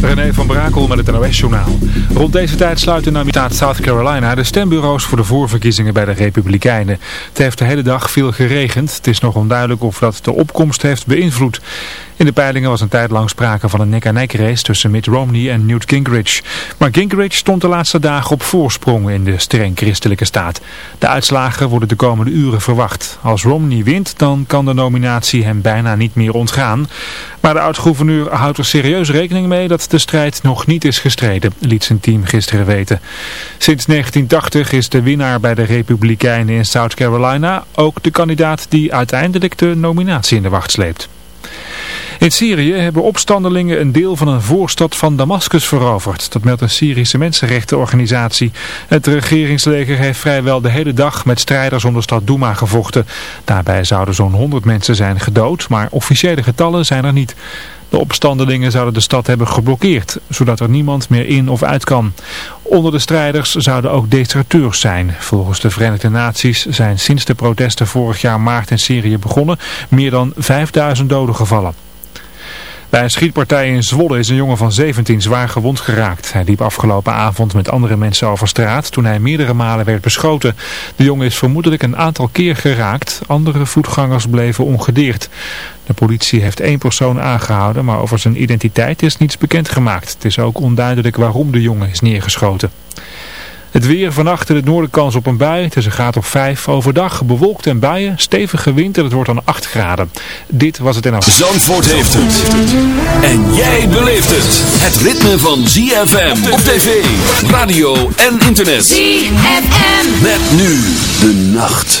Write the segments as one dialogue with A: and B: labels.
A: René van Brakel met het NOS-journaal. Rond deze tijd sluiten in staat South Carolina de stembureaus voor de voorverkiezingen bij de Republikeinen. Het heeft de hele dag veel geregend. Het is nog onduidelijk of dat de opkomst heeft beïnvloed. In de peilingen was een tijd lang sprake van een nek-aan-nek race tussen Mitt Romney en Newt Gingrich. Maar Gingrich stond de laatste dagen op voorsprong in de streng christelijke staat. De uitslagen worden de komende uren verwacht. Als Romney wint, dan kan de nominatie hem bijna niet meer ontgaan. Maar de oud-gouverneur houdt er serieus rekening mee dat de strijd nog niet is gestreden, liet zijn team gisteren weten. Sinds 1980 is de winnaar bij de Republikeinen in South Carolina ook de kandidaat die uiteindelijk de nominatie in de wacht sleept. In Syrië hebben opstandelingen een deel van een voorstad van Damascus veroverd. Dat meldt een Syrische mensenrechtenorganisatie. Het regeringsleger heeft vrijwel de hele dag met strijders om de stad Douma gevochten. Daarbij zouden zo'n 100 mensen zijn gedood, maar officiële getallen zijn er niet. De opstandelingen zouden de stad hebben geblokkeerd, zodat er niemand meer in of uit kan. Onder de strijders zouden ook deserteurs zijn. Volgens de Verenigde Naties zijn sinds de protesten vorig jaar maart in Syrië begonnen meer dan 5000 doden gevallen. Bij een schietpartij in Zwolle is een jongen van 17 zwaar gewond geraakt. Hij liep afgelopen avond met andere mensen over straat toen hij meerdere malen werd beschoten. De jongen is vermoedelijk een aantal keer geraakt. Andere voetgangers bleven ongedeerd. De politie heeft één persoon aangehouden, maar over zijn identiteit is niets bekendgemaakt. Het is ook onduidelijk waarom de jongen is neergeschoten. Het weer vannacht in het noorden kans op een bui. Het is een graad op 5 overdag. Bewolkt en buien. Stevige wind en het wordt dan 8 graden. Dit was het in af.
B: Zandvoort heeft het. En jij beleeft het. Het ritme van ZFM op tv, radio en internet.
C: ZFM.
B: Met nu de nacht.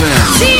C: ZFM.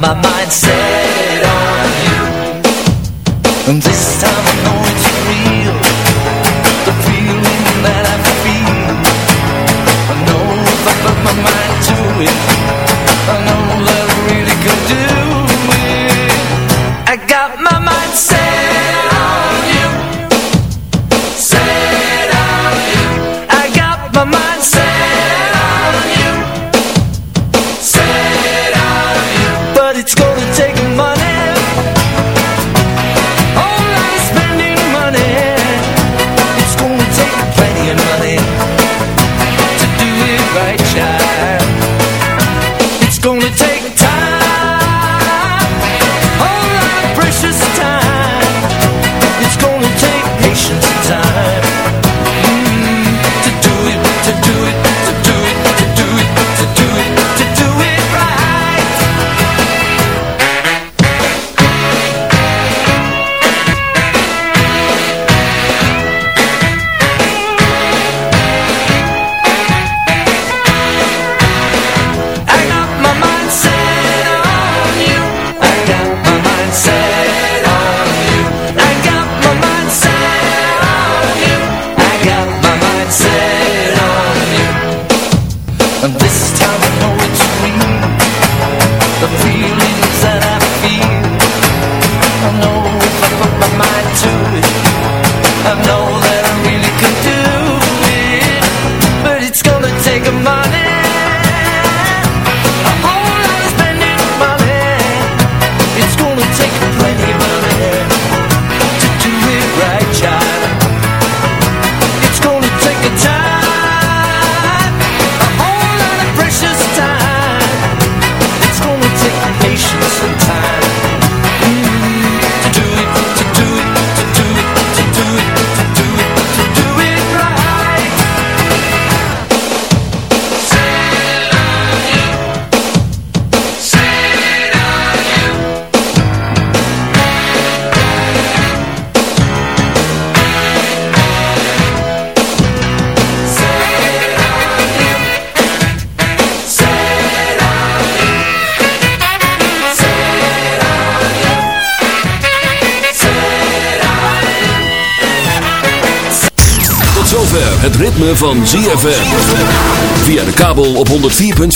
D: mamá.